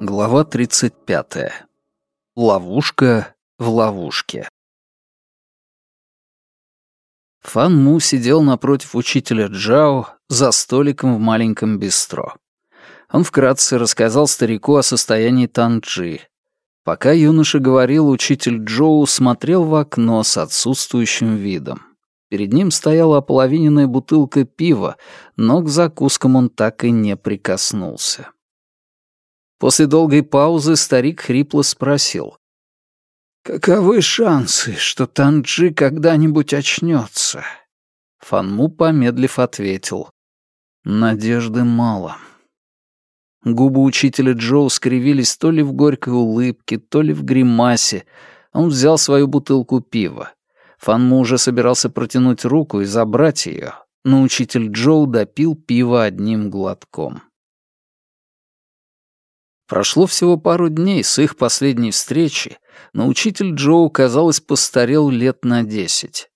Глава 35. Ловушка в ловушке. Фан Му сидел напротив учителя Джао за столиком в маленьком бистро. Он вкратце рассказал старику о состоянии Танджи. Пока юноша говорил, учитель Джоу смотрел в окно с отсутствующим видом. Перед ним стояла ополовиненная бутылка пива, но к закускам он так и не прикоснулся. После долгой паузы старик хрипло спросил. «Каковы шансы, что Танджи когда-нибудь очнется?» Фанму, помедлив, ответил. «Надежды мало». Губы учителя Джоу скривились то ли в горькой улыбке, то ли в гримасе. Он взял свою бутылку пива. Фанму уже собирался протянуть руку и забрать ее, но учитель Джоу допил пиво одним глотком. Прошло всего пару дней с их последней встречи, но учитель Джоу, казалось, постарел лет на десять.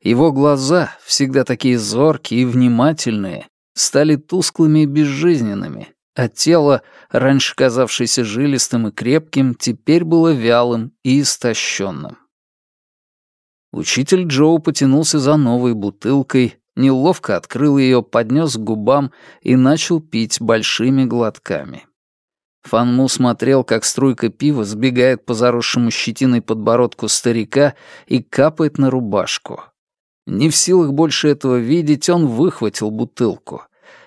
Его глаза, всегда такие зоркие и внимательные, стали тусклыми и безжизненными, а тело, раньше казавшееся жилистым и крепким, теперь было вялым и истощенным. Учитель Джоу потянулся за новой бутылкой, неловко открыл ее, поднес к губам и начал пить большими глотками. Фанму смотрел, как струйка пива сбегает по заросшему щетиной подбородку старика и капает на рубашку. Не в силах больше этого видеть, он выхватил бутылку.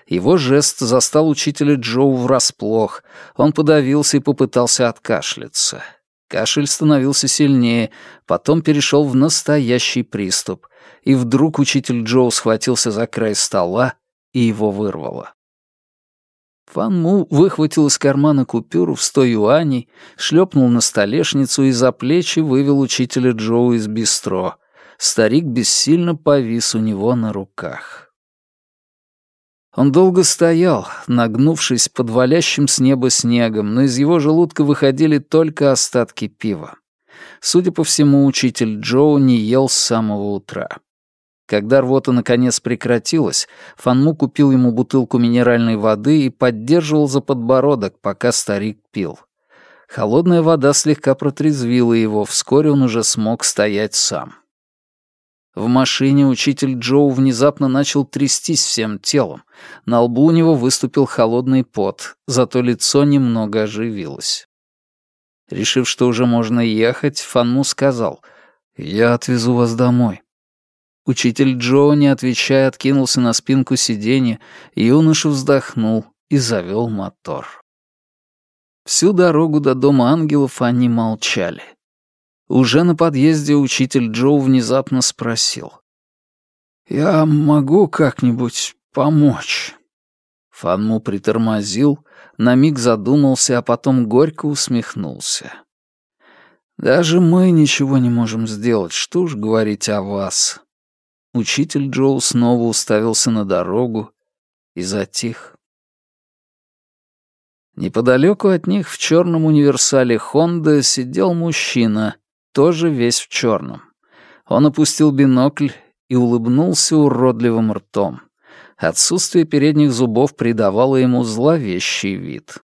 Его жест застал учителя Джоу врасплох. Он подавился и попытался откашляться. Кашель становился сильнее, потом перешел в настоящий приступ. И вдруг учитель Джоу схватился за край стола, и его вырвало. Фан Му выхватил из кармана купюру в сто юаней, шлепнул на столешницу и за плечи вывел учителя Джоу из бистро. Старик бессильно повис у него на руках. Он долго стоял, нагнувшись под валящим с неба снегом, но из его желудка выходили только остатки пива. Судя по всему, учитель Джоу не ел с самого утра. Когда рвота наконец прекратилась, Фанму купил ему бутылку минеральной воды и поддерживал за подбородок, пока старик пил. Холодная вода слегка протрезвила его, вскоре он уже смог стоять сам. В машине учитель Джоу внезапно начал трястись всем телом. На лбу у него выступил холодный пот, зато лицо немного оживилось. Решив, что уже можно ехать, Фанму сказал, «Я отвезу вас домой». Учитель Джо, не отвечая, откинулся на спинку сиденья, юноша вздохнул и завел мотор. Всю дорогу до Дома ангелов они молчали. Уже на подъезде учитель Джо внезапно спросил. «Я могу как-нибудь помочь?» Фанму притормозил, на миг задумался, а потом горько усмехнулся. «Даже мы ничего не можем сделать, что уж говорить о вас. Учитель Джоу снова уставился на дорогу и затих. Неподалеку от них в черном универсале Хонда сидел мужчина, тоже весь в черном. Он опустил бинокль и улыбнулся уродливым ртом. Отсутствие передних зубов придавало ему зловещий вид.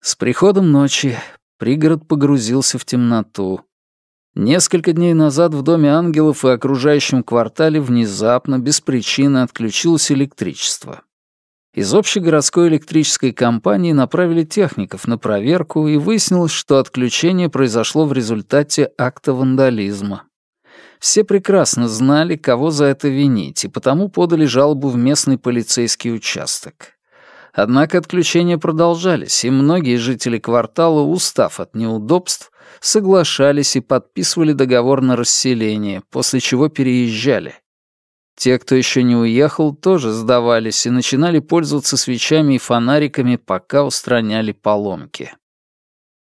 С приходом ночи пригород погрузился в темноту, Несколько дней назад в Доме ангелов и окружающем квартале внезапно, без причины, отключилось электричество. Из общегородской электрической компании направили техников на проверку, и выяснилось, что отключение произошло в результате акта вандализма. Все прекрасно знали, кого за это винить, и потому подали жалобу в местный полицейский участок. Однако отключения продолжались, и многие жители квартала, устав от неудобств, соглашались и подписывали договор на расселение, после чего переезжали. Те, кто еще не уехал, тоже сдавались и начинали пользоваться свечами и фонариками, пока устраняли поломки.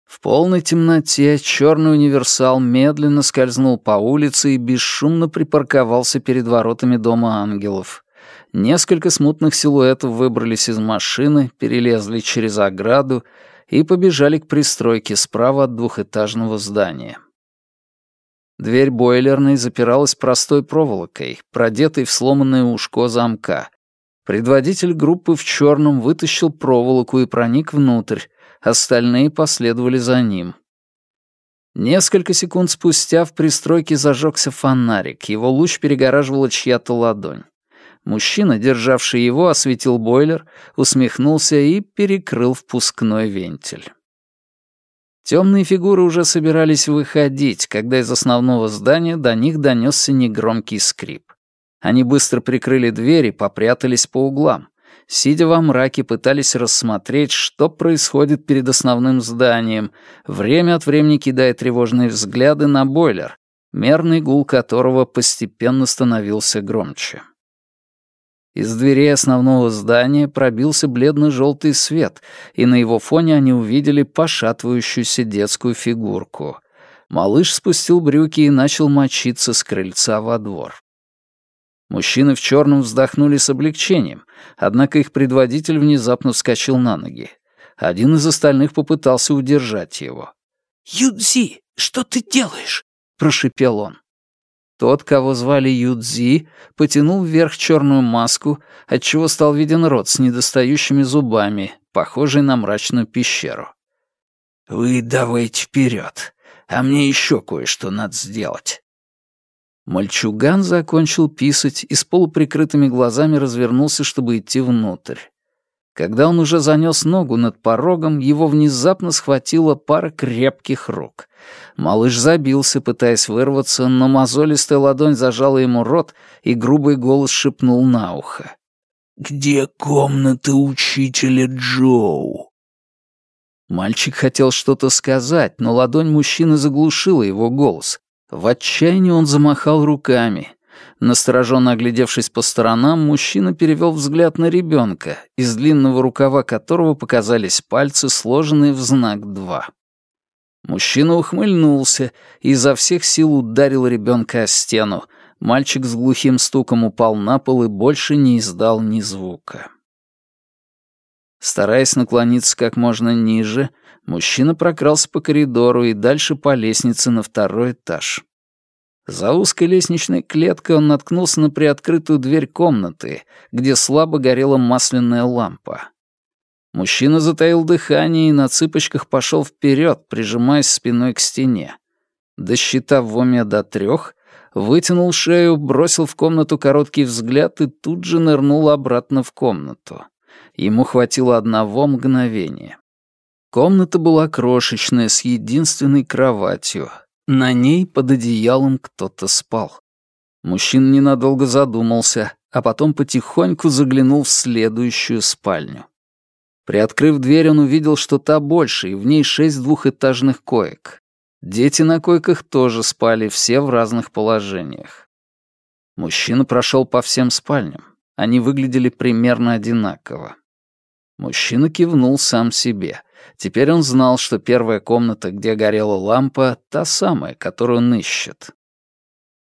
В полной темноте черный универсал медленно скользнул по улице и бесшумно припарковался перед воротами Дома ангелов. Несколько смутных силуэтов выбрались из машины, перелезли через ограду и побежали к пристройке справа от двухэтажного здания. Дверь бойлерной запиралась простой проволокой, продетой в сломанное ушко замка. Предводитель группы в черном вытащил проволоку и проник внутрь, остальные последовали за ним. Несколько секунд спустя в пристройке зажегся фонарик, его луч перегораживала чья-то ладонь. Мужчина, державший его, осветил бойлер, усмехнулся и перекрыл впускной вентиль. Темные фигуры уже собирались выходить, когда из основного здания до них донесся негромкий скрип. Они быстро прикрыли дверь и попрятались по углам. Сидя во мраке, пытались рассмотреть, что происходит перед основным зданием, время от времени кидая тревожные взгляды на бойлер, мерный гул которого постепенно становился громче. Из дверей основного здания пробился бледно-желтый свет, и на его фоне они увидели пошатывающуюся детскую фигурку. Малыш спустил брюки и начал мочиться с крыльца во двор. Мужчины в черном вздохнули с облегчением, однако их предводитель внезапно вскочил на ноги. Один из остальных попытался удержать его. «Юдзи, что ты делаешь?» — прошипел он. Тот, кого звали Юдзи, потянул вверх черную маску, отчего стал виден рот с недостающими зубами, похожий на мрачную пещеру. «Вы давайте вперед, а мне еще кое-что надо сделать». Мальчуган закончил писать и с полуприкрытыми глазами развернулся, чтобы идти внутрь. Когда он уже занес ногу над порогом, его внезапно схватила пара крепких рук. Малыш забился, пытаясь вырваться, но мозолистая ладонь зажала ему рот, и грубый голос шепнул на ухо. «Где комната учителя Джоу?» Мальчик хотел что-то сказать, но ладонь мужчины заглушила его голос. В отчаянии он замахал руками. Настороженно оглядевшись по сторонам, мужчина перевел взгляд на ребенка, из длинного рукава которого показались пальцы, сложенные в знак «два». Мужчина ухмыльнулся и изо всех сил ударил ребенка о стену. Мальчик с глухим стуком упал на пол и больше не издал ни звука. Стараясь наклониться как можно ниже, мужчина прокрался по коридору и дальше по лестнице на второй этаж. За узкой лестничной клеткой он наткнулся на приоткрытую дверь комнаты, где слабо горела масляная лампа. Мужчина затаил дыхание и на цыпочках пошел вперед, прижимаясь спиной к стене. Досчитав в уме до трех, вытянул шею, бросил в комнату короткий взгляд и тут же нырнул обратно в комнату. Ему хватило одного мгновения. Комната была крошечная, с единственной кроватью. На ней под одеялом кто-то спал. Мужчина ненадолго задумался, а потом потихоньку заглянул в следующую спальню. Приоткрыв дверь, он увидел, что та больше, и в ней шесть двухэтажных коек. Дети на койках тоже спали, все в разных положениях. Мужчина прошел по всем спальням. Они выглядели примерно одинаково. Мужчина кивнул сам себе. Теперь он знал, что первая комната, где горела лампа, та самая, которую он ищет.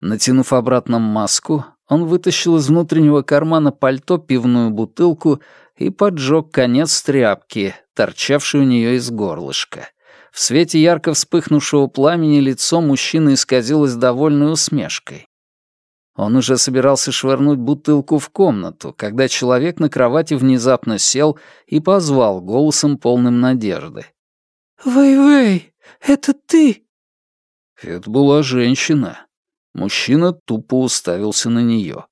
Натянув обратно маску, он вытащил из внутреннего кармана пальто пивную бутылку и поджег конец тряпки, торчавшей у нее из горлышка. В свете ярко вспыхнувшего пламени лицо мужчины исказилось довольной усмешкой. Он уже собирался швырнуть бутылку в комнату, когда человек на кровати внезапно сел и позвал голосом полным надежды. «Вэй-Вэй, это ты?» Это была женщина. Мужчина тупо уставился на нее.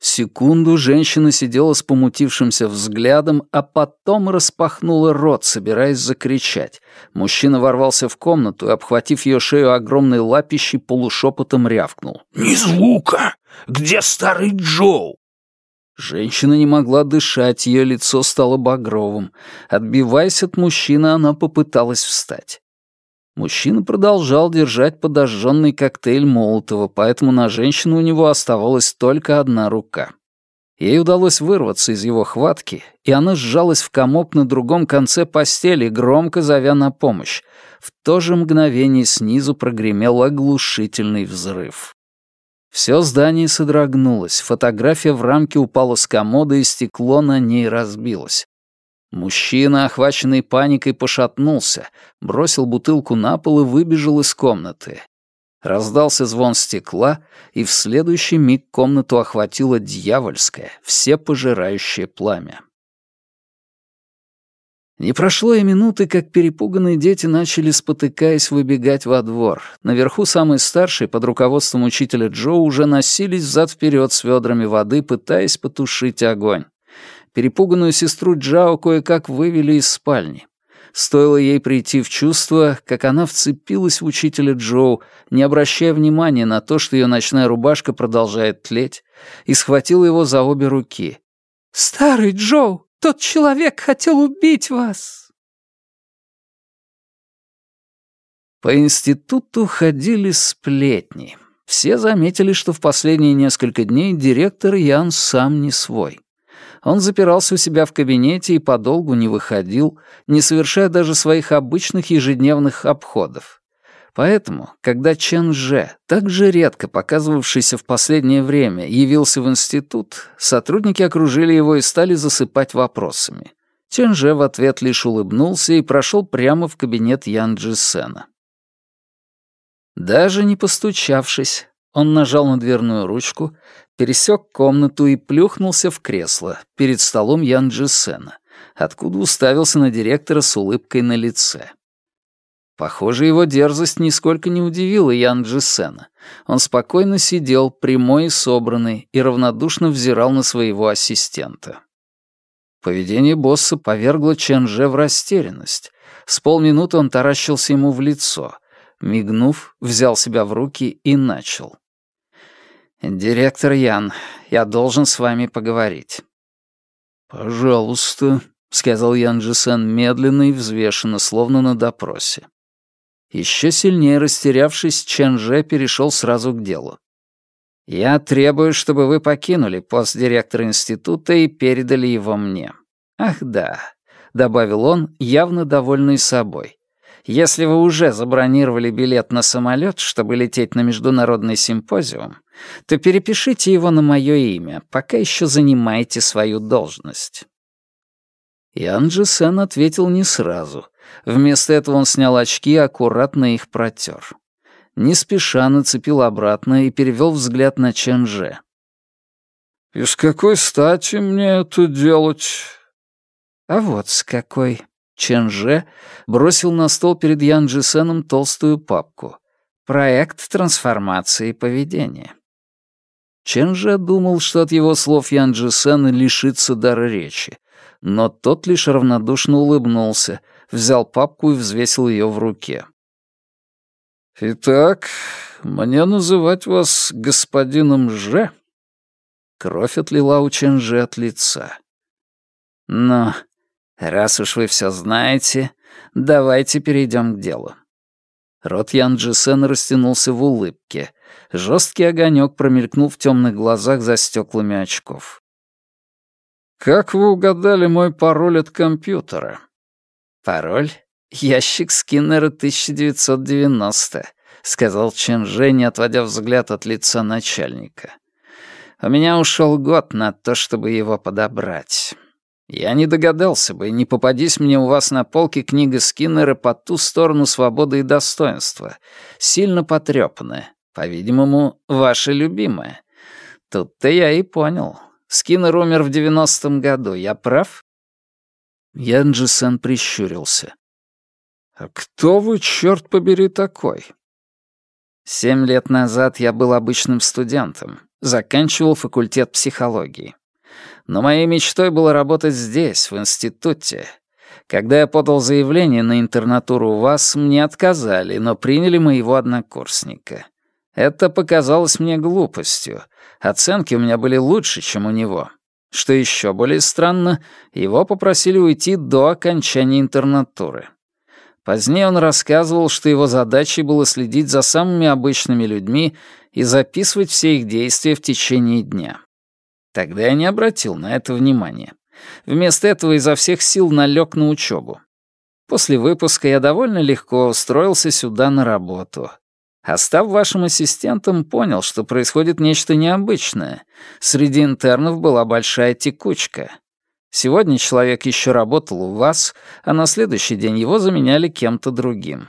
Секунду женщина сидела с помутившимся взглядом, а потом распахнула рот, собираясь закричать. Мужчина ворвался в комнату и, обхватив ее шею огромной лапищей, полушепотом рявкнул. «Ни звука! Где старый Джоу?» Женщина не могла дышать, ее лицо стало багровым. Отбиваясь от мужчины, она попыталась встать. Мужчина продолжал держать подожженный коктейль Молотова, поэтому на женщину у него оставалась только одна рука. Ей удалось вырваться из его хватки, и она сжалась в комок на другом конце постели, громко зовя на помощь. В то же мгновение снизу прогремел оглушительный взрыв. Все здание содрогнулось, фотография в рамке упала с комода, и стекло на ней разбилось. Мужчина, охваченный паникой, пошатнулся, бросил бутылку на пол и выбежал из комнаты. Раздался звон стекла, и в следующий миг комнату охватило дьявольское, всепожирающее пламя. Не прошло и минуты, как перепуганные дети начали, спотыкаясь, выбегать во двор. Наверху самые старшие, под руководством учителя Джо, уже носились взад-вперед с ведрами воды, пытаясь потушить огонь. Перепуганную сестру Джао кое-как вывели из спальни. Стоило ей прийти в чувство, как она вцепилась в учителя Джоу, не обращая внимания на то, что ее ночная рубашка продолжает тлеть, и схватила его за обе руки. «Старый Джоу, тот человек хотел убить вас!» По институту ходили сплетни. Все заметили, что в последние несколько дней директор Ян сам не свой. Он запирался у себя в кабинете и подолгу не выходил, не совершая даже своих обычных ежедневных обходов. Поэтому, когда Чен Же, так же редко показывавшийся в последнее время, явился в институт, сотрудники окружили его и стали засыпать вопросами. Чен Же в ответ лишь улыбнулся и прошел прямо в кабинет Ян Джисена. Даже не постучавшись, он нажал на дверную ручку, пересек комнату и плюхнулся в кресло перед столом Ян Джисена, откуда уставился на директора с улыбкой на лице. Похоже, его дерзость нисколько не удивила Ян Джисена. Он спокойно сидел, прямой и собранный, и равнодушно взирал на своего ассистента. Поведение босса повергло Ченже в растерянность. С полминуты он таращился ему в лицо. Мигнув, взял себя в руки и начал. «Директор Ян, я должен с вами поговорить». «Пожалуйста», — сказал Ян Джисен медленно и взвешенно, словно на допросе. Еще сильнее растерявшись, Чен Же перешел сразу к делу. «Я требую, чтобы вы покинули пост директора института и передали его мне. Ах да», — добавил он, явно довольный собой. «Если вы уже забронировали билет на самолет, чтобы лететь на международный симпозиум, то перепишите его на мое имя, пока еще занимаете свою должность». Ян Джи ответил не сразу — Вместо этого он снял очки и аккуратно их протер. Не спеша нацепил обратно и перевел взгляд на Ченже. «И с какой стати мне это делать?» «А вот с какой». Ченже бросил на стол перед Ян Джисеном толстую папку. «Проект трансформации поведения». Ченже думал, что от его слов Ян Джисен лишится дара речи, но тот лишь равнодушно улыбнулся — взял папку и взвесил ее в руке. «Итак, мне называть вас господином Ж?» Кровь отлила у Ченжи от лица. «Но раз уж вы все знаете, давайте перейдем к делу». Рот Ян Джисена растянулся в улыбке. Жесткий огонек промелькнул в темных глазах за стеклами очков. «Как вы угадали мой пароль от компьютера?» «Пароль? Ящик Скиннера 1990», — сказал Чен Же, не отводя взгляд от лица начальника. «У меня ушел год на то, чтобы его подобрать. Я не догадался бы, не попадись мне у вас на полке книга Скиннера по ту сторону свободы и достоинства, сильно потрепанная, по-видимому, ваша любимая. Тут-то я и понял. Скиннер умер в девяностом году, я прав?» Янджи-сан прищурился. «А кто вы, черт побери, такой?» Семь лет назад я был обычным студентом, заканчивал факультет психологии. Но моей мечтой было работать здесь, в институте. Когда я подал заявление на интернатуру у вас, мне отказали, но приняли моего однокурсника. Это показалось мне глупостью. Оценки у меня были лучше, чем у него. Что еще более странно, его попросили уйти до окончания интернатуры. Позднее он рассказывал, что его задачей было следить за самыми обычными людьми и записывать все их действия в течение дня. Тогда я не обратил на это внимания. Вместо этого изо всех сил налег на учебу. После выпуска я довольно легко устроился сюда на работу. А став вашим ассистентом, понял, что происходит нечто необычное. Среди интернов была большая текучка. Сегодня человек еще работал у вас, а на следующий день его заменяли кем-то другим.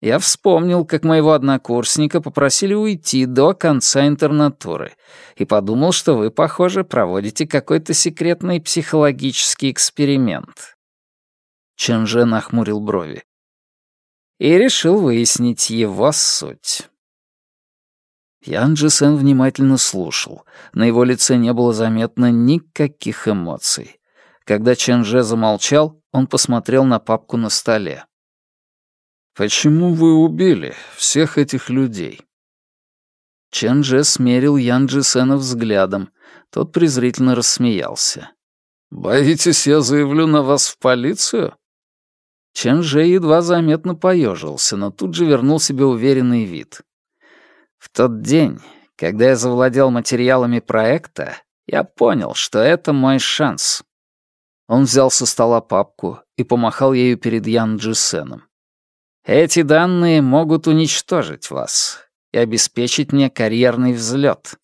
Я вспомнил, как моего однокурсника попросили уйти до конца интернатуры, и подумал, что вы, похоже, проводите какой-то секретный психологический эксперимент. Ченже нахмурил брови. И решил выяснить его суть. Ян Джисен внимательно слушал. На его лице не было заметно никаких эмоций. Когда Ченже замолчал, он посмотрел на папку на столе. «Почему вы убили всех этих людей?» Чен Дже смерил Ян Джисена взглядом. Тот презрительно рассмеялся. «Боитесь, я заявлю на вас в полицию?» Чен Же едва заметно поежился, но тут же вернул себе уверенный вид. «В тот день, когда я завладел материалами проекта, я понял, что это мой шанс». Он взял со стола папку и помахал ею перед Ян Джисеном. Эти данные могут уничтожить вас и обеспечить мне карьерный взлет.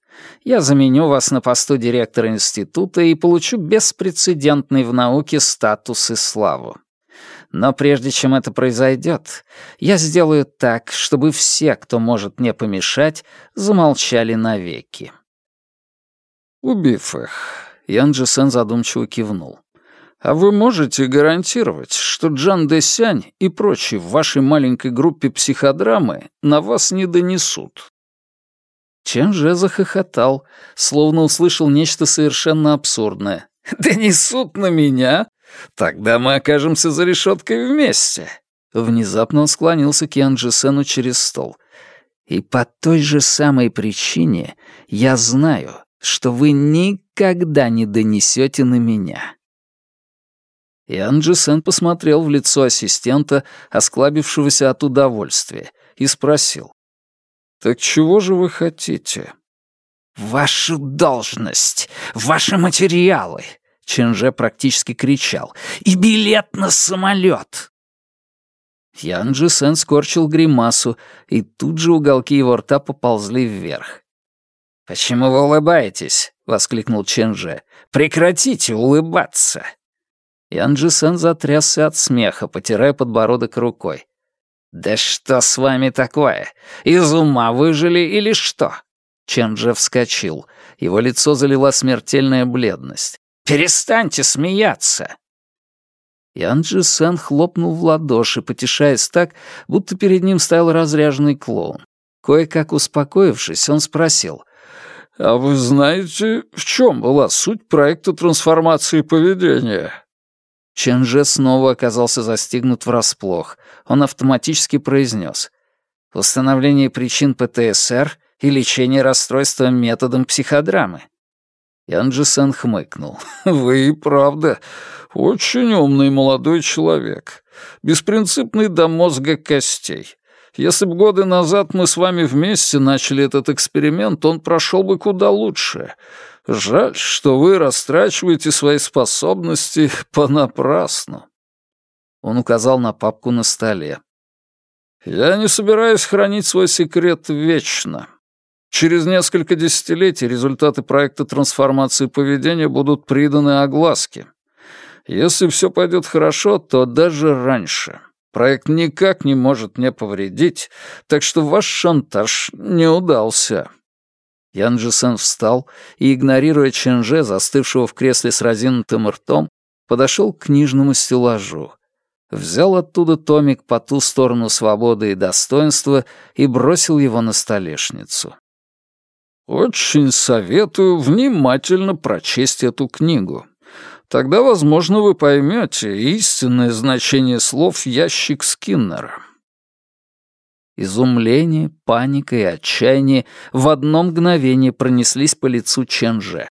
Я заменю вас на посту директора института и получу беспрецедентный в науке статус и славу. Но прежде чем это произойдет, я сделаю так, чтобы все, кто может мне помешать, замолчали навеки. Убив их, Ян Джесен задумчиво кивнул. А вы можете гарантировать, что Джан Десянь и прочие в вашей маленькой группе психодрамы на вас не донесут?» Чен же захохотал, словно услышал нечто совершенно абсурдное. «Донесут на меня? Тогда мы окажемся за решеткой вместе!» Внезапно он склонился к Ян Джисену через стол. «И по той же самой причине я знаю, что вы никогда не донесете на меня». Ян Джисен посмотрел в лицо ассистента, осклабившегося от удовольствия, и спросил. «Так чего же вы хотите?» «Вашу должность, ваши материалы!» Ченже практически кричал. «И билет на самолет!» Ян Джисен скорчил гримасу, и тут же уголки его рта поползли вверх. «Почему вы улыбаетесь?» — воскликнул Ченже. «Прекратите улыбаться!» Янджи Сен затрясся от смеха, потирая подбородок рукой. «Да что с вами такое? Из ума выжили или что?» Ченджи вскочил. Его лицо залила смертельная бледность. «Перестаньте смеяться!» Янджи Сен хлопнул в ладоши, потешаясь так, будто перед ним стоял разряженный клоун. Кое-как успокоившись, он спросил. «А вы знаете, в чем была суть проекта трансформации поведения?» Ченже снова оказался застигнут врасплох. Он автоматически произнес «Установление причин ПТСР и лечение расстройства методом психодрамы». Ян Джисен хмыкнул. «Вы и правда очень умный молодой человек. Беспринципный до мозга костей. Если бы годы назад мы с вами вместе начали этот эксперимент, он прошел бы куда лучше. Жаль, что вы растрачиваете свои способности понапрасну. Он указал на папку на столе. Я не собираюсь хранить свой секрет вечно. Через несколько десятилетий результаты проекта трансформации поведения будут приданы огласке. Если все пойдет хорошо, то даже раньше. Проект никак не может мне повредить, так что ваш шантаж не удался. Ян Джисен встал и, игнорируя Ченже, застывшего в кресле с разинутым ртом, подошел к книжному стеллажу. Взял оттуда томик по ту сторону свободы и достоинства и бросил его на столешницу. «Очень советую внимательно прочесть эту книгу. Тогда, возможно, вы поймете истинное значение слов «ящик Скиннера». Изумление, паника и отчаяние в одно мгновение пронеслись по лицу Ченже.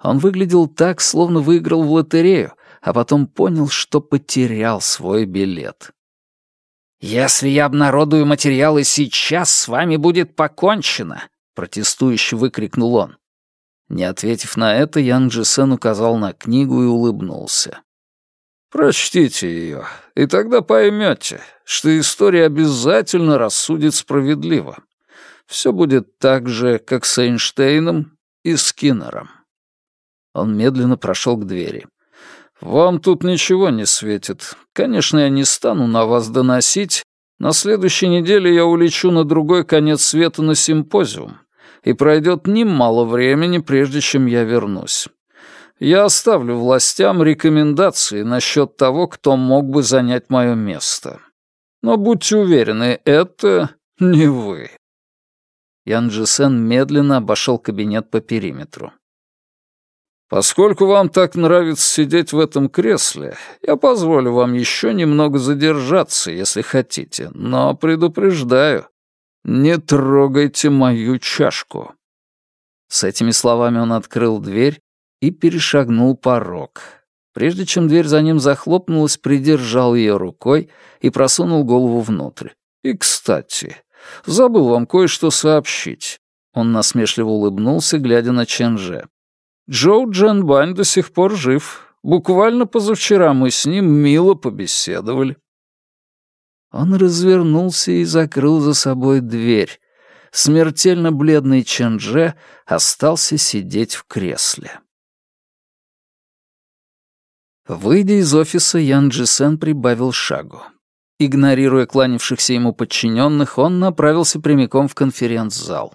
Он выглядел так, словно выиграл в лотерею, а потом понял, что потерял свой билет. «Если я обнародую материалы сейчас, с вами будет покончено!» — протестующе выкрикнул он. Не ответив на это, Ян Джисен указал на книгу и улыбнулся. Прочтите ее, и тогда поймете, что история обязательно рассудит справедливо. Все будет так же, как с Эйнштейном и Скиннером. Он медленно прошел к двери. «Вам тут ничего не светит. Конечно, я не стану на вас доносить, На следующей неделе я улечу на другой конец света на симпозиум, и пройдет немало времени, прежде чем я вернусь. Я оставлю властям рекомендации насчет того, кто мог бы занять мое место. Но будьте уверены, это не вы. Ян Джисен медленно обошел кабинет по периметру. Поскольку вам так нравится сидеть в этом кресле, я позволю вам еще немного задержаться, если хотите, но предупреждаю, не трогайте мою чашку». С этими словами он открыл дверь и перешагнул порог. Прежде чем дверь за ним захлопнулась, придержал ее рукой и просунул голову внутрь. «И, кстати, забыл вам кое-что сообщить». Он насмешливо улыбнулся, глядя на Ченже. Джоу Джанбань до сих пор жив. Буквально позавчера мы с ним мило побеседовали». Он развернулся и закрыл за собой дверь. Смертельно бледный Чендже остался сидеть в кресле. Выйдя из офиса, Ян Джисен прибавил шагу. Игнорируя кланявшихся ему подчиненных, он направился прямиком в конференц-зал.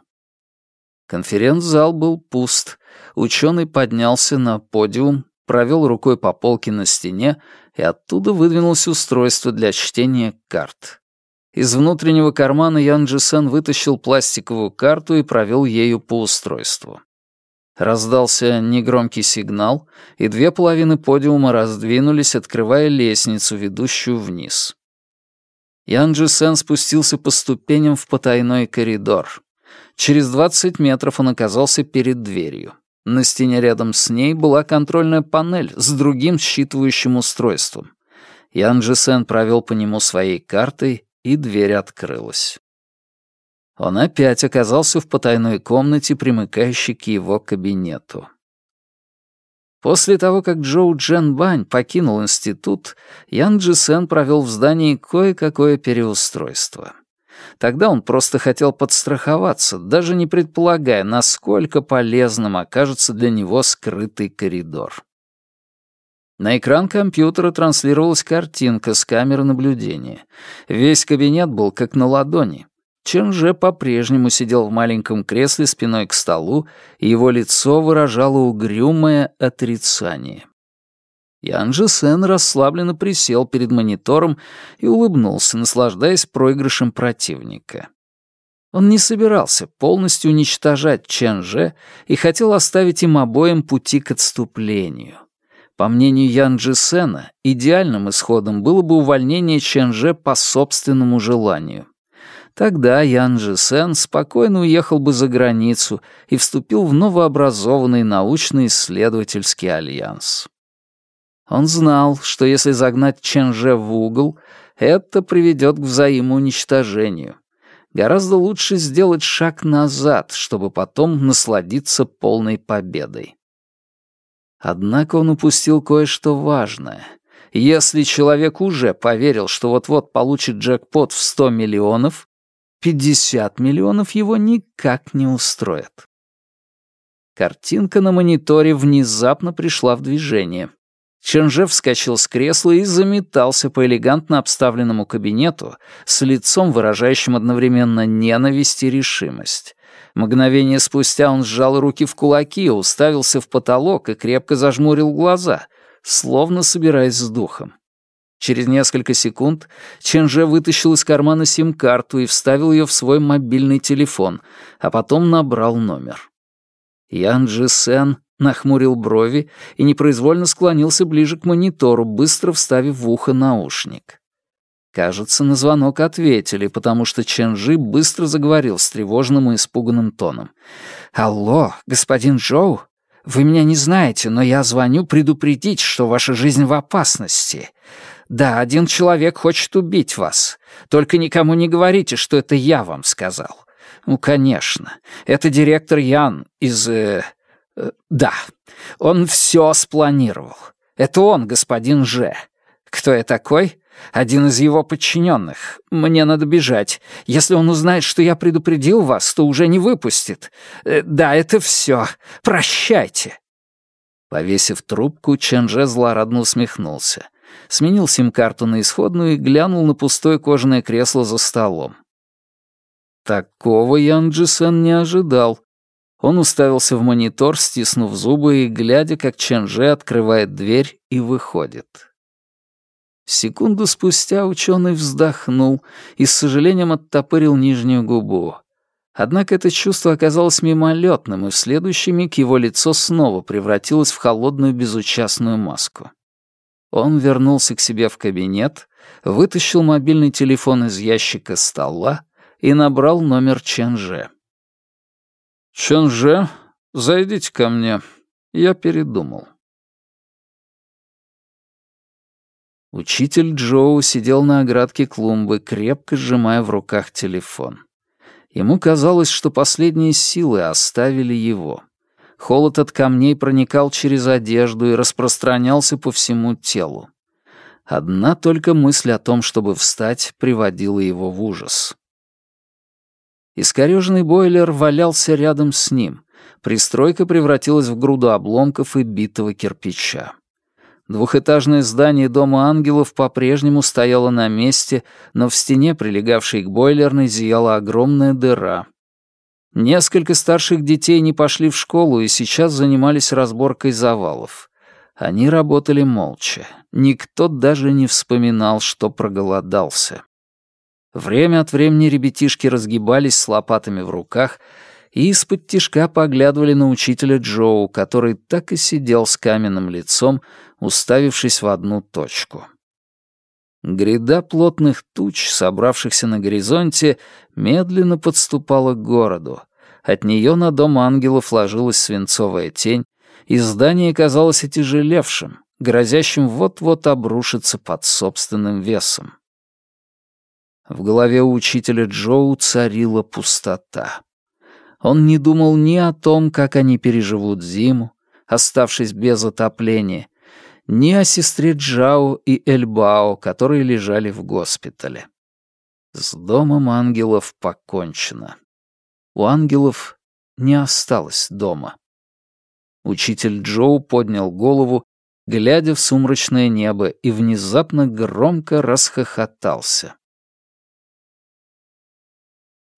Конференц-зал был пуст. Ученый поднялся на подиум, провел рукой по полке на стене, и оттуда выдвинулось устройство для чтения карт. Из внутреннего кармана Ян Джисен вытащил пластиковую карту и провел ею по устройству. Раздался негромкий сигнал, и две половины подиума раздвинулись, открывая лестницу, ведущую вниз. Ян Джисен спустился по ступеням в потайной коридор. Через 20 метров он оказался перед дверью. На стене рядом с ней была контрольная панель с другим считывающим устройством. Ян Джисен провел по нему своей картой, и дверь открылась. Он опять оказался в потайной комнате, примыкающей к его кабинету. После того, как Джоу Джен Бань покинул институт, Ян Джисен провел в здании кое-какое переустройство. Тогда он просто хотел подстраховаться, даже не предполагая, насколько полезным окажется для него скрытый коридор. На экран компьютера транслировалась картинка с камеры наблюдения. Весь кабинет был как на ладони. Ченже по-прежнему сидел в маленьком кресле спиной к столу, и его лицо выражало угрюмое отрицание. Ян Же Сен расслабленно присел перед монитором и улыбнулся, наслаждаясь проигрышем противника. Он не собирался полностью уничтожать Чен Же и хотел оставить им обоим пути к отступлению. По мнению Ян Джи Сена, идеальным исходом было бы увольнение Чен Же по собственному желанию. Тогда Ян Джи Сен спокойно уехал бы за границу и вступил в новообразованный научно-исследовательский альянс. Он знал, что если загнать Ченже в угол, это приведет к взаимоуничтожению. Гораздо лучше сделать шаг назад, чтобы потом насладиться полной победой. Однако он упустил кое-что важное. Если человек уже поверил, что вот-вот получит джекпот в 100 миллионов, 50 миллионов его никак не устроят. Картинка на мониторе внезапно пришла в движение. Ченже вскочил с кресла и заметался по элегантно обставленному кабинету с лицом, выражающим одновременно ненависть и решимость. Мгновение спустя он сжал руки в кулаки, уставился в потолок и крепко зажмурил глаза, словно собираясь с духом. Через несколько секунд Ченже вытащил из кармана сим-карту и вставил ее в свой мобильный телефон, а потом набрал номер. Ян Джи Сен нахмурил брови и непроизвольно склонился ближе к монитору, быстро вставив в ухо наушник. Кажется, на звонок ответили, потому что Ченжи быстро заговорил с тревожным и испуганным тоном. «Алло, господин Джоу, вы меня не знаете, но я звоню предупредить, что ваша жизнь в опасности. Да, один человек хочет убить вас. Только никому не говорите, что это я вам сказал. Ну, конечно, это директор Ян из... Э, «Да, он все спланировал. Это он, господин Ж. Кто я такой? Один из его подчиненных. Мне надо бежать. Если он узнает, что я предупредил вас, то уже не выпустит. Э, да, это все. Прощайте». Повесив трубку, Ченже злорадно усмехнулся. сменил сим-карту на исходную и глянул на пустое кожаное кресло за столом. Такого Ян Джисен не ожидал. Он уставился в монитор, стиснув зубы и глядя, как Ченже открывает дверь и выходит. Секунду спустя ученый вздохнул и с сожалением оттопырил нижнюю губу. Однако это чувство оказалось мимолетным, и в следующий миг его лицо снова превратилось в холодную безучастную маску. Он вернулся к себе в кабинет, вытащил мобильный телефон из ящика стола и набрал номер Ченже. «Ченже, зайдите ко мне. Я передумал». Учитель Джоу сидел на оградке клумбы, крепко сжимая в руках телефон. Ему казалось, что последние силы оставили его. Холод от камней проникал через одежду и распространялся по всему телу. Одна только мысль о том, чтобы встать, приводила его в ужас. Искорёженный бойлер валялся рядом с ним. Пристройка превратилась в груду обломков и битого кирпича. Двухэтажное здание Дома ангелов по-прежнему стояло на месте, но в стене, прилегавшей к бойлерной, зияла огромная дыра. Несколько старших детей не пошли в школу и сейчас занимались разборкой завалов. Они работали молча. Никто даже не вспоминал, что проголодался. Время от времени ребятишки разгибались с лопатами в руках и из-под тишка поглядывали на учителя Джоу, который так и сидел с каменным лицом, уставившись в одну точку. Гряда плотных туч, собравшихся на горизонте, медленно подступала к городу. От нее на дом ангелов ложилась свинцовая тень, и здание казалось отяжелевшим, грозящим вот-вот обрушиться под собственным весом. В голове у учителя Джоу царила пустота. Он не думал ни о том, как они переживут зиму, оставшись без отопления, ни о сестре Джао и Эльбао, которые лежали в госпитале. С домом ангелов покончено. У ангелов не осталось дома. Учитель Джоу поднял голову, глядя в сумрачное небо, и внезапно громко расхохотался.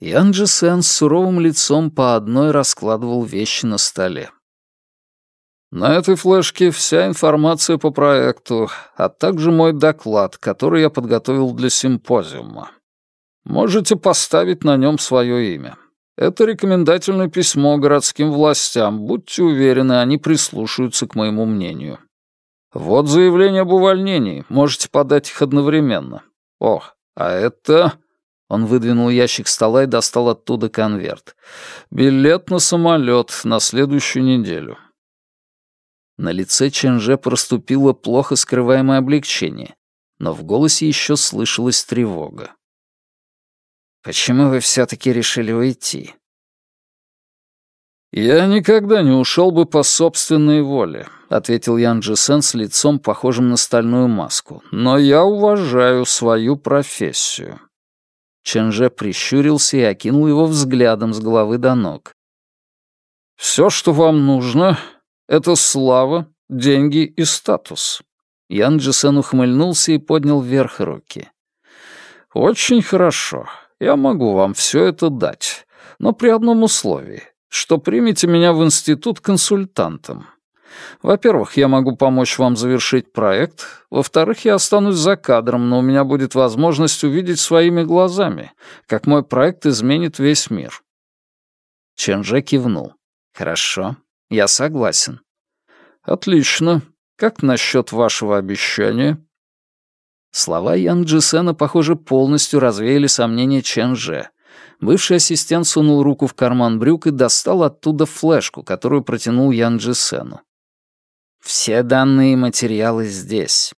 Ян Джисен с суровым лицом по одной раскладывал вещи на столе. На этой флешке вся информация по проекту, а также мой доклад, который я подготовил для симпозиума. Можете поставить на нем свое имя. Это рекомендательное письмо городским властям. Будьте уверены, они прислушаются к моему мнению. Вот заявление об увольнении. Можете подать их одновременно. О, а это... Он выдвинул ящик стола и достал оттуда конверт. «Билет на самолет на следующую неделю». На лице Ченже проступило плохо скрываемое облегчение, но в голосе еще слышалась тревога. «Почему вы все-таки решили уйти?» «Я никогда не ушел бы по собственной воле», — ответил Ян Джисен с лицом, похожим на стальную маску. «Но я уважаю свою профессию». Ченже прищурился и окинул его взглядом с головы до ног. «Все, что вам нужно, — это слава, деньги и статус». Ян Джисен ухмыльнулся и поднял вверх руки. «Очень хорошо. Я могу вам все это дать, но при одном условии, что примете меня в институт консультантом. Во-первых, я могу помочь вам завершить проект. Во-вторых, я останусь за кадром, но у меня будет возможность увидеть своими глазами, как мой проект изменит весь мир». Ченже кивнул. «Хорошо, я согласен». «Отлично. Как насчет вашего обещания?» Слова Ян Джисена, похоже, полностью развеяли сомнения Ченже. Бывший ассистент сунул руку в карман брюк и достал оттуда флешку, которую протянул Ян Джисену. Все данные и материалы здесь».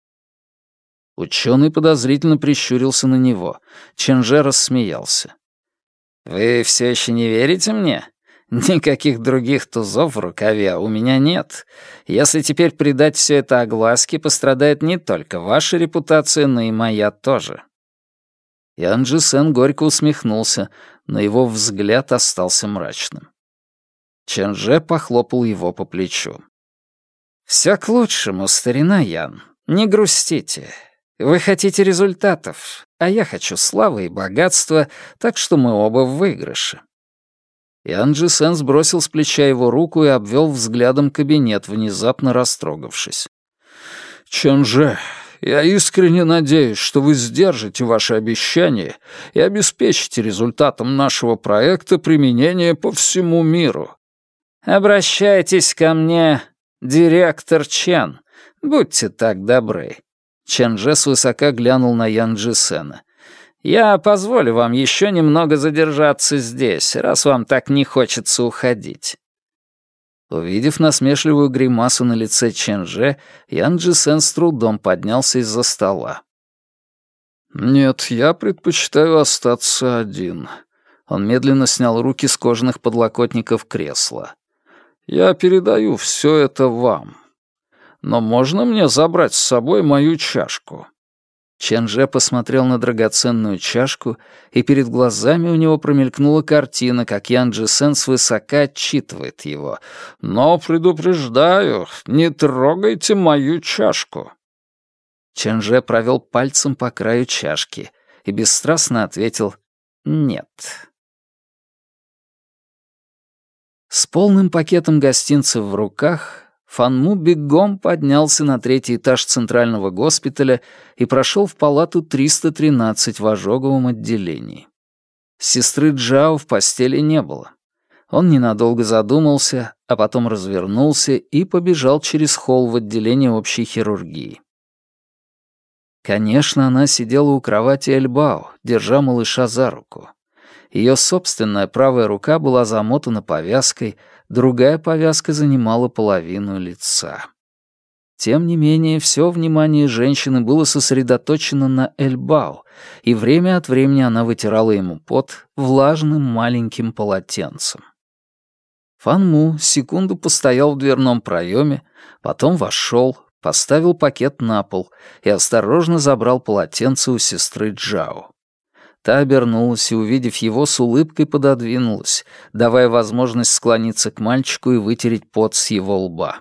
Ученый подозрительно прищурился на него. Ченже рассмеялся. «Вы все еще не верите мне? Никаких других тузов в рукаве у меня нет. Если теперь придать все это огласке, пострадает не только ваша репутация, но и моя тоже». Янджи Сен горько усмехнулся, но его взгляд остался мрачным. Ченже похлопал его по плечу. «Все к лучшему, старина Ян. не грустите. Вы хотите результатов, а я хочу славы и богатства, так что мы оба в выигрыше». Ян Джисен сбросил с плеча его руку и обвел взглядом кабинет, внезапно растрогавшись. «Чем же? Я искренне надеюсь, что вы сдержите ваши обещания и обеспечите результатом нашего проекта применение по всему миру». «Обращайтесь ко мне, директор Чен. Будьте так добры». Чен Же свысока глянул на Ян Джисена. «Я позволю вам еще немного задержаться здесь, раз вам так не хочется уходить». Увидев насмешливую гримасу на лице Ченже, Ян Джисен с трудом поднялся из-за стола. «Нет, я предпочитаю остаться один». Он медленно снял руки с кожаных подлокотников кресла. «Я передаю все это вам. Но можно мне забрать с собой мою чашку?» Ченже посмотрел на драгоценную чашку, и перед глазами у него промелькнула картина, как Ян Джисен свысока отчитывает его. «Но предупреждаю, не трогайте мою чашку». Ченже провел пальцем по краю чашки и бесстрастно ответил «нет». С полным пакетом гостинцев в руках Фанму бегом поднялся на третий этаж центрального госпиталя и прошел в палату 313 в ожоговом отделении. Сестры Джао в постели не было. Он ненадолго задумался, а потом развернулся и побежал через холл в отделение общей хирургии. Конечно, она сидела у кровати Эльбао, держа малыша за руку. Ее собственная правая рука была замотана повязкой, другая повязка занимала половину лица. Тем не менее, все внимание женщины было сосредоточено на Эльбау, и время от времени она вытирала ему пот влажным маленьким полотенцем. Фанму секунду постоял в дверном проеме, потом вошел, поставил пакет на пол и осторожно забрал полотенце у сестры Джао. Та обернулась и, увидев его, с улыбкой пододвинулась, давая возможность склониться к мальчику и вытереть пот с его лба.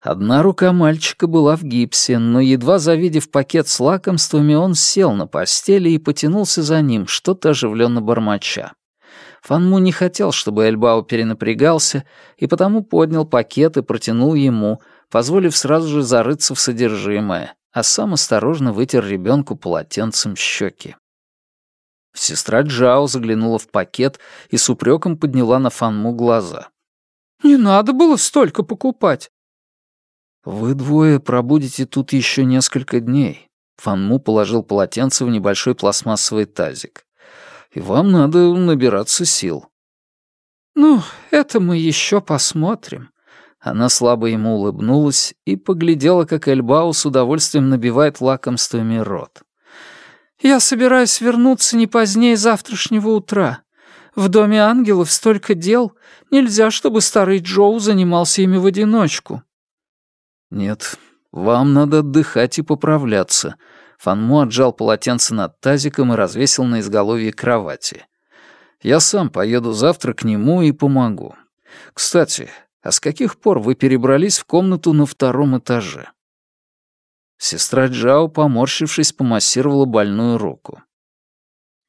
Одна рука мальчика была в гипсе, но, едва завидев пакет с лакомствами, он сел на постели и потянулся за ним, что-то оживленно бормоча. Фанму не хотел, чтобы Эльбао перенапрягался, и потому поднял пакет и протянул ему, позволив сразу же зарыться в содержимое, а сам осторожно вытер ребенку полотенцем щеки. Сестра Джао заглянула в пакет и с упреком подняла на Фанму глаза. «Не надо было столько покупать». «Вы двое пробудете тут еще несколько дней». Фанму положил полотенце в небольшой пластмассовый тазик. «И вам надо набираться сил». «Ну, это мы еще посмотрим». Она слабо ему улыбнулась и поглядела, как Эльбау с удовольствием набивает лакомствами рот. Я собираюсь вернуться не позднее завтрашнего утра. В доме ангелов столько дел. Нельзя, чтобы старый Джоу занимался ими в одиночку». «Нет, вам надо отдыхать и поправляться». Фанму отжал полотенце над тазиком и развесил на изголовье кровати. «Я сам поеду завтра к нему и помогу. Кстати, а с каких пор вы перебрались в комнату на втором этаже?» Сестра Джао, поморщившись, помассировала больную руку.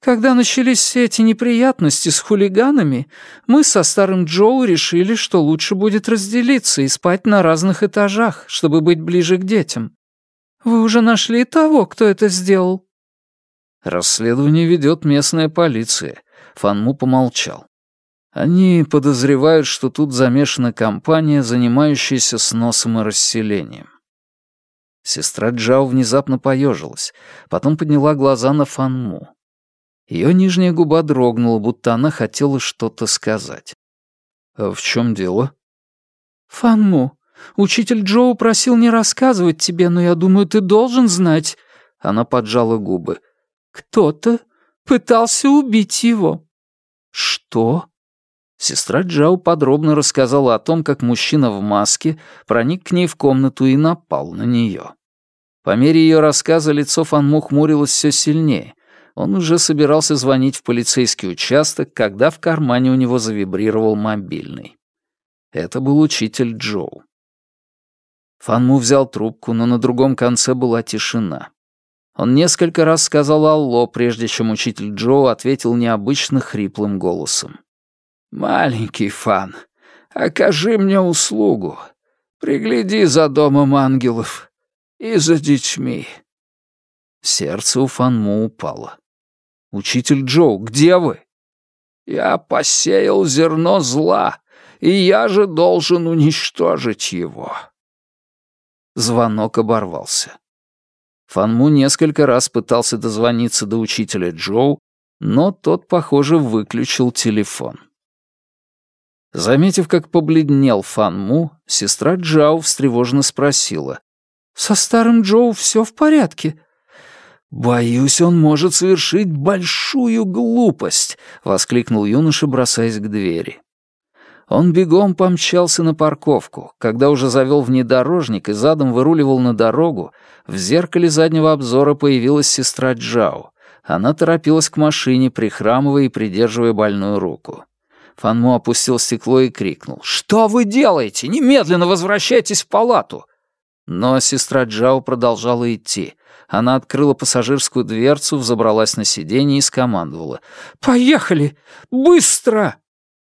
Когда начались все эти неприятности с хулиганами, мы со старым Джоу решили, что лучше будет разделиться и спать на разных этажах, чтобы быть ближе к детям. Вы уже нашли того, кто это сделал?» «Расследование ведет местная полиция», — Фанму помолчал. «Они подозревают, что тут замешана компания, занимающаяся сносом и расселением. Сестра Джао внезапно поежилась, потом подняла глаза на Фанму. Ее нижняя губа дрогнула, будто она хотела что-то сказать. «А в чем дело?» «Фанму, учитель Джоу просил не рассказывать тебе, но я думаю, ты должен знать». Она поджала губы. «Кто-то пытался убить его». «Что?» Сестра Джао подробно рассказала о том, как мужчина в маске проник к ней в комнату и напал на нее. По мере ее рассказа лицо Фанму хмурилось все сильнее. Он уже собирался звонить в полицейский участок, когда в кармане у него завибрировал мобильный. Это был учитель Джоу. Фанму взял трубку, но на другом конце была тишина. Он несколько раз сказал «Алло», прежде чем учитель Джоу ответил необычно хриплым голосом. «Маленький Фан, окажи мне услугу. Пригляди за домом ангелов и за детьми». Сердце у Фанму упало. «Учитель Джоу, где вы?» «Я посеял зерно зла, и я же должен уничтожить его». Звонок оборвался. Фанму несколько раз пытался дозвониться до учителя Джоу, но тот, похоже, выключил телефон. Заметив, как побледнел Фанму, сестра Джао встревоженно спросила. «Со старым Джоу все в порядке?» «Боюсь, он может совершить большую глупость», — воскликнул юноша, бросаясь к двери. Он бегом помчался на парковку. Когда уже завел внедорожник и задом выруливал на дорогу, в зеркале заднего обзора появилась сестра Джао. Она торопилась к машине, прихрамывая и придерживая больную руку. Фанму опустил стекло и крикнул. «Что вы делаете? Немедленно возвращайтесь в палату!» Но сестра Джао продолжала идти. Она открыла пассажирскую дверцу, взобралась на сиденье и скомандовала. «Поехали! Быстро!»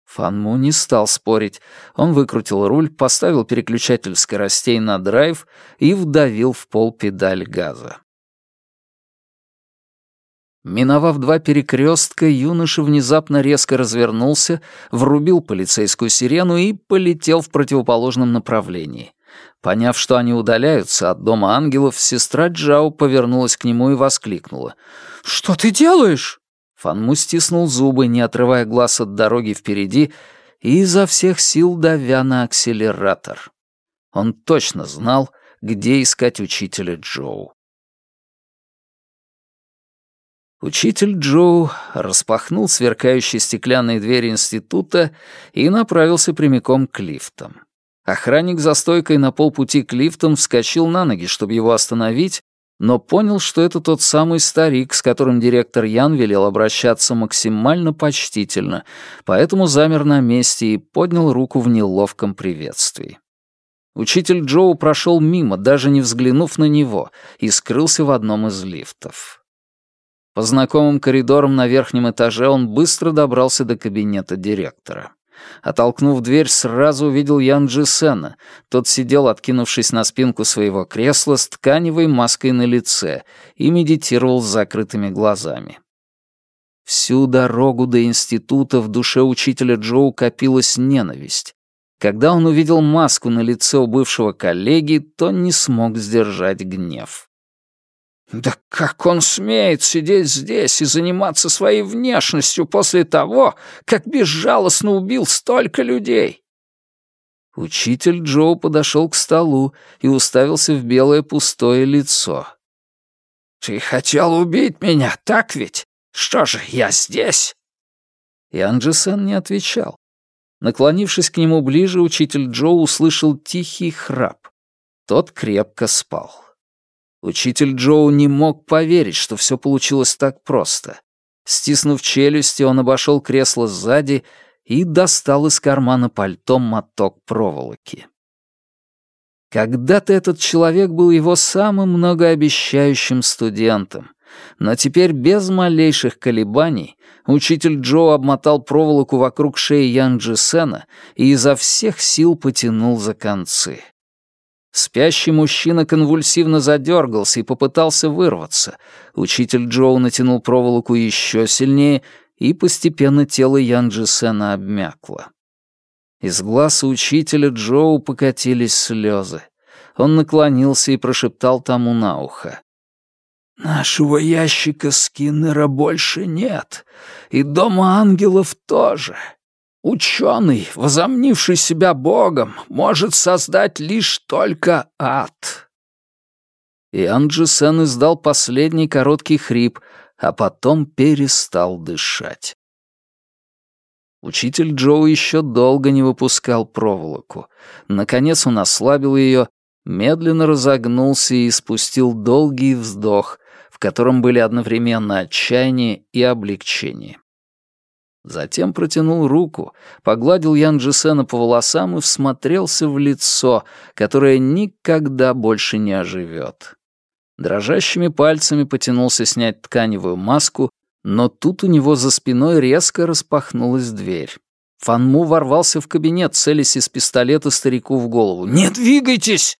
Фанму не стал спорить. Он выкрутил руль, поставил переключатель скоростей на драйв и вдавил в пол педаль газа. Миновав два перекрестка, юноша внезапно резко развернулся, врубил полицейскую сирену и полетел в противоположном направлении. Поняв, что они удаляются от дома ангелов, сестра Джао повернулась к нему и воскликнула. «Что ты делаешь?» Фанму стиснул зубы, не отрывая глаз от дороги впереди, и изо всех сил давя на акселератор. Он точно знал, где искать учителя Джоу. Учитель Джоу распахнул сверкающие стеклянные двери института и направился прямиком к лифтам. Охранник за стойкой на полпути к лифтам вскочил на ноги, чтобы его остановить, но понял, что это тот самый старик, с которым директор Ян велел обращаться максимально почтительно, поэтому замер на месте и поднял руку в неловком приветствии. Учитель Джоу прошел мимо, даже не взглянув на него, и скрылся в одном из лифтов. По знакомым коридорам на верхнем этаже он быстро добрался до кабинета директора. Оттолкнув дверь, сразу увидел Ян Джисена. Тот сидел, откинувшись на спинку своего кресла с тканевой маской на лице и медитировал с закрытыми глазами. Всю дорогу до института в душе учителя Джоу копилась ненависть. Когда он увидел маску на лице у бывшего коллеги, то не смог сдержать гнев. Да как он смеет сидеть здесь и заниматься своей внешностью после того, как безжалостно убил столько людей? Учитель Джоу подошел к столу и уставился в белое пустое лицо. «Ты хотел убить меня, так ведь? Что же, я здесь?» Ян Джисен не отвечал. Наклонившись к нему ближе, учитель Джоу услышал тихий храп. Тот крепко спал. Учитель Джоу не мог поверить, что все получилось так просто. Стиснув челюсти, он обошел кресло сзади и достал из кармана пальто моток проволоки. Когда-то этот человек был его самым многообещающим студентом, но теперь без малейших колебаний учитель Джо обмотал проволоку вокруг шеи Ян Джисена и изо всех сил потянул за концы. Спящий мужчина конвульсивно задергался и попытался вырваться. Учитель Джоу натянул проволоку еще сильнее, и постепенно тело Ян Джисена обмякло. Из глаз учителя Джоу покатились слезы. Он наклонился и прошептал тому на ухо. «Нашего ящика Скиннера больше нет, и дома ангелов тоже. Ученый, возомнивший себя богом, может создать лишь только ад. И Анджисен издал последний короткий хрип, а потом перестал дышать. Учитель Джоу еще долго не выпускал проволоку. Наконец он ослабил ее, медленно разогнулся и спустил долгий вздох, в котором были одновременно отчаяние и облегчение. Затем протянул руку, погладил Ян Джисена по волосам и всмотрелся в лицо, которое никогда больше не оживет. Дрожащими пальцами потянулся снять тканевую маску, но тут у него за спиной резко распахнулась дверь. Фанму ворвался в кабинет, целясь из пистолета старику в голову. «Не двигайтесь!»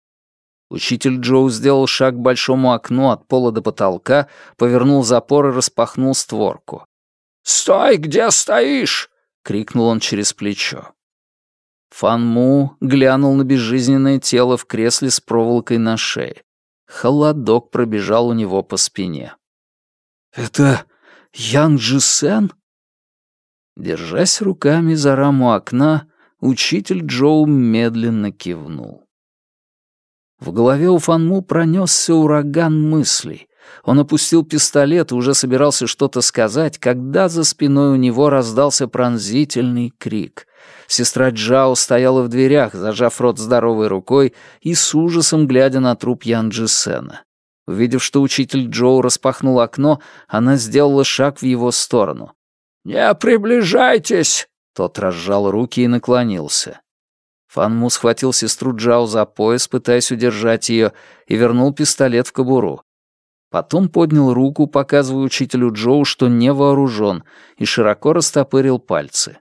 Учитель Джоу сделал шаг к большому окну от пола до потолка, повернул запор и распахнул створку. «Стой, где стоишь!» — крикнул он через плечо. Фан Му глянул на безжизненное тело в кресле с проволокой на шее. Холодок пробежал у него по спине. «Это Ян Джисен?» Держась руками за раму окна, учитель Джоу медленно кивнул. В голове у Фанму пронесся ураган мыслей. Он опустил пистолет и уже собирался что-то сказать, когда за спиной у него раздался пронзительный крик. Сестра Джао стояла в дверях, зажав рот здоровой рукой и с ужасом глядя на труп Ян Джисена. Увидев, что учитель Джоу распахнул окно, она сделала шаг в его сторону. «Не приближайтесь!» Тот разжал руки и наклонился. Фанму схватил сестру Джао за пояс, пытаясь удержать ее, и вернул пистолет в кобуру. Потом поднял руку, показывая учителю Джоу, что не вооружен, и широко растопырил пальцы.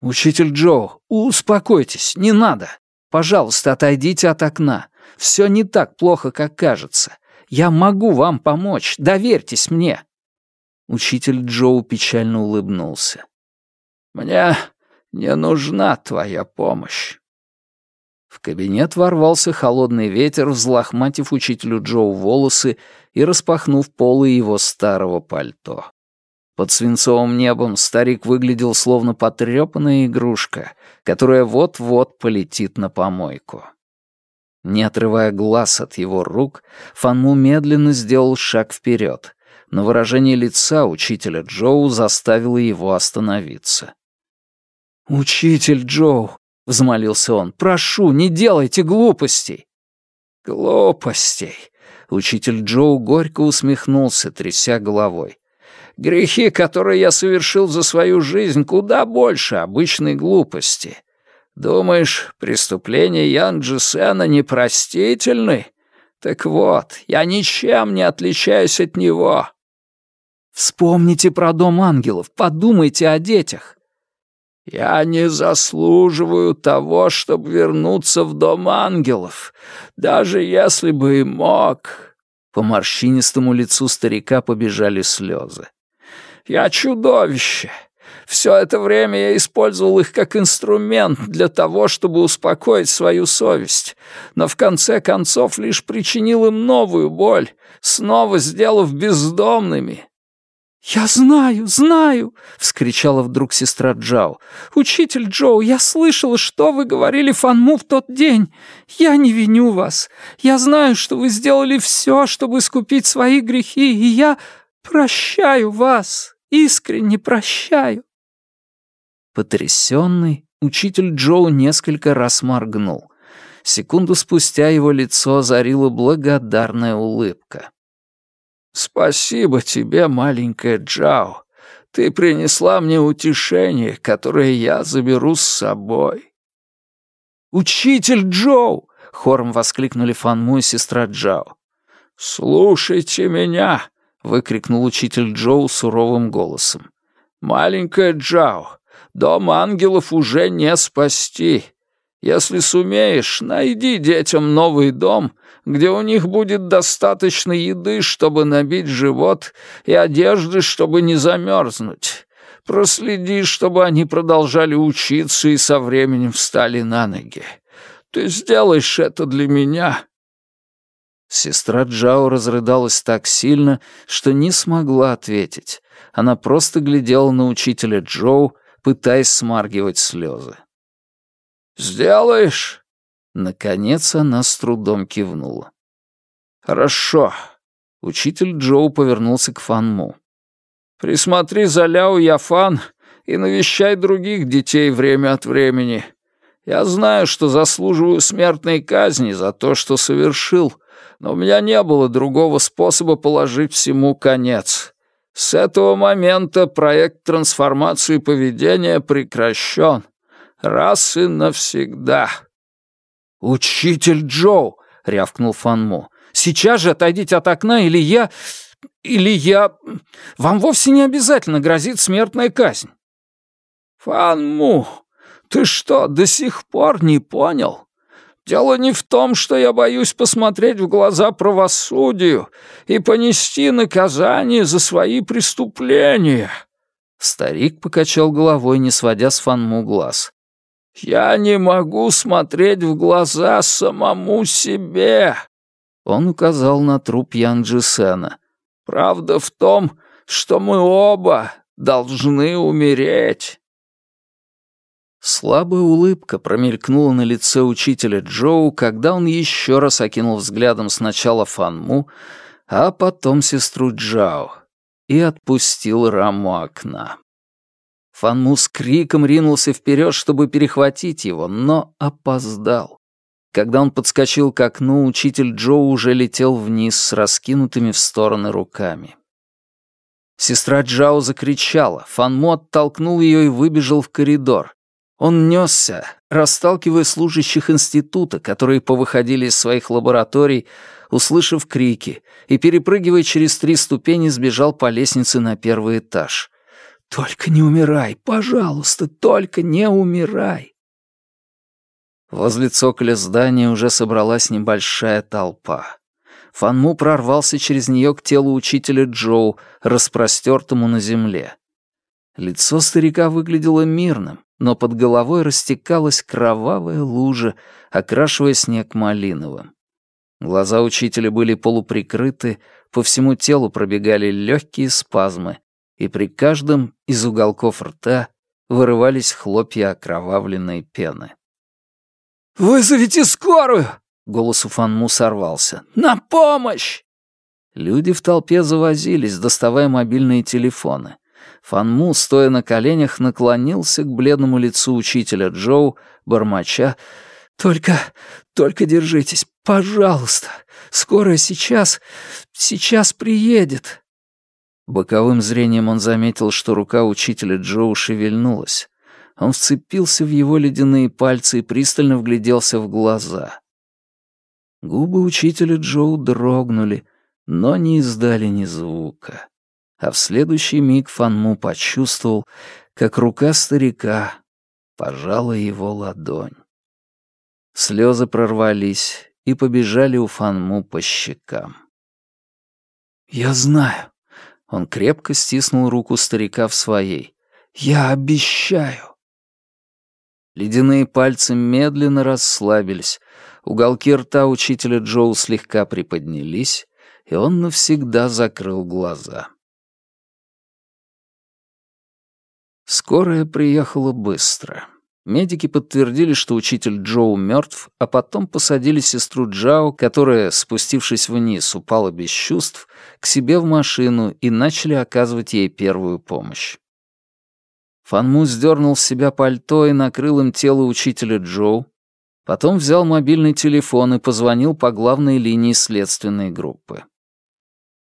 «Учитель Джоу, успокойтесь, не надо. Пожалуйста, отойдите от окна. Все не так плохо, как кажется. Я могу вам помочь, доверьтесь мне». Учитель Джоу печально улыбнулся. «Мне не нужна твоя помощь. В кабинет ворвался холодный ветер, взлохматив учителю Джоу волосы и распахнув полы его старого пальто. Под свинцовым небом старик выглядел словно потрепанная игрушка, которая вот-вот полетит на помойку. Не отрывая глаз от его рук, Фанму медленно сделал шаг вперед, но выражение лица учителя Джоу заставило его остановиться. «Учитель Джоу, — взмолился он. «Прошу, не делайте глупостей!» «Глупостей!» — учитель Джоу горько усмехнулся, тряся головой. «Грехи, которые я совершил за свою жизнь, куда больше обычной глупости. Думаешь, преступления Ян Джисена непростительны? Так вот, я ничем не отличаюсь от него». «Вспомните про Дом ангелов, подумайте о детях. Я не заслуживаю того, чтобы вернуться в дом ангелов, даже если бы и мог. По морщинистому лицу старика побежали слезы. Я чудовище. Все это время я использовал их как инструмент для того, чтобы успокоить свою совесть, но в конце концов лишь причинил им новую боль, снова сделав бездомными, «Я знаю, знаю!» — вскричала вдруг сестра Джао. «Учитель Джоу, я слышала, что вы говорили Фанму в тот день. Я не виню вас. Я знаю, что вы сделали все, чтобы искупить свои грехи, и я прощаю вас, искренне прощаю». Потрясенный, учитель Джоу несколько раз моргнул. Секунду спустя его лицо озарила благодарная улыбка. «Спасибо тебе, маленькая Джао. Ты принесла мне утешение, которое я заберу с собой». «Учитель Джоу!» — хором воскликнули Фанму и сестра Джао. «Слушайте меня!» — выкрикнул учитель Джоу суровым голосом. «Маленькая Джао, дом ангелов уже не спасти. Если сумеешь, найди детям новый дом где у них будет достаточно еды, чтобы набить живот, и одежды, чтобы не замерзнуть. Проследи, чтобы они продолжали учиться и со временем встали на ноги. Ты сделаешь это для меня». Сестра Джао разрыдалась так сильно, что не смогла ответить. Она просто глядела на учителя Джоу, пытаясь смаргивать слезы. «Сделаешь?» Наконец она с трудом кивнула. «Хорошо». Учитель Джоу повернулся к Фанму. «Присмотри за Ляо Яфан и навещай других детей время от времени. Я знаю, что заслуживаю смертной казни за то, что совершил, но у меня не было другого способа положить всему конец. С этого момента проект трансформации поведения прекращен. Раз и навсегда. «Учитель Джоу!» — рявкнул Фанму. «Сейчас же отойдите от окна, или я... или я... Вам вовсе не обязательно грозит смертная казнь». «Фанму, ты что, до сих пор не понял? Дело не в том, что я боюсь посмотреть в глаза правосудию и понести наказание за свои преступления». Старик покачал головой, не сводя с Фанму глаз. «Я не могу смотреть в глаза самому себе!» Он указал на труп Ян Джисена. «Правда в том, что мы оба должны умереть». Слабая улыбка промелькнула на лице учителя Джоу, когда он еще раз окинул взглядом сначала Фанму, а потом сестру Джао и отпустил раму окна. Фанму с криком ринулся вперед, чтобы перехватить его, но опоздал. Когда он подскочил к окну, учитель Джоу уже летел вниз с раскинутыми в стороны руками. Сестра Джао закричала, Фанму оттолкнул ее и выбежал в коридор. Он несся, расталкивая служащих института, которые повыходили из своих лабораторий, услышав крики, и, перепрыгивая через три ступени, сбежал по лестнице на первый этаж. «Только не умирай, пожалуйста, только не умирай!» Возле цоколя здания уже собралась небольшая толпа. Фанму прорвался через нее к телу учителя Джоу, распростертому на земле. Лицо старика выглядело мирным, но под головой растекалась кровавая лужа, окрашивая снег малиновым. Глаза учителя были полуприкрыты, по всему телу пробегали легкие спазмы, и при каждом из уголков рта вырывались хлопья окровавленной пены. «Вызовите скорую!» — голос у Фанму сорвался. «На помощь!» Люди в толпе завозились, доставая мобильные телефоны. Фанму, стоя на коленях, наклонился к бледному лицу учителя Джоу, бормоча. «Только, только держитесь, пожалуйста. Скорая сейчас, сейчас приедет». Боковым зрением он заметил, что рука учителя Джоу шевельнулась. Он вцепился в его ледяные пальцы и пристально вгляделся в глаза. Губы учителя Джоу дрогнули, но не издали ни звука. А в следующий миг Фанму почувствовал, как рука старика пожала его ладонь. Слезы прорвались и побежали у Фанму по щекам. «Я знаю», он крепко стиснул руку старика в своей. «Я обещаю!» Ледяные пальцы медленно расслабились, уголки рта учителя Джоу слегка приподнялись, и он навсегда закрыл глаза. Скорая приехала быстро. Медики подтвердили, что учитель Джоу мертв, а потом посадили сестру Джао, которая, спустившись вниз, упала без чувств, к себе в машину и начали оказывать ей первую помощь. Фанму сдернул с себя пальто и накрыл им тело учителя Джоу, потом взял мобильный телефон и позвонил по главной линии следственной группы.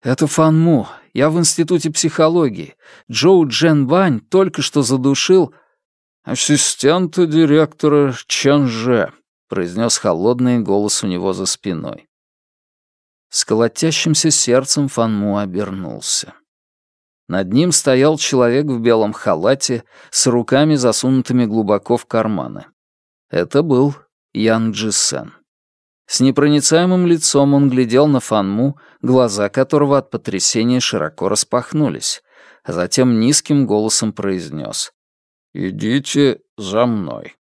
«Это Фанму. Я в институте психологии. Джоу Джен Бань только что задушил...» «Ассистента директора Чанже», — произнес холодный голос у него за спиной. С колотящимся сердцем Фанму обернулся. Над ним стоял человек в белом халате с руками засунутыми глубоко в карманы. Это был Ян Джисен. С непроницаемым лицом он глядел на Фанму, глаза которого от потрясения широко распахнулись, а затем низким голосом произнес. «Идите за мной».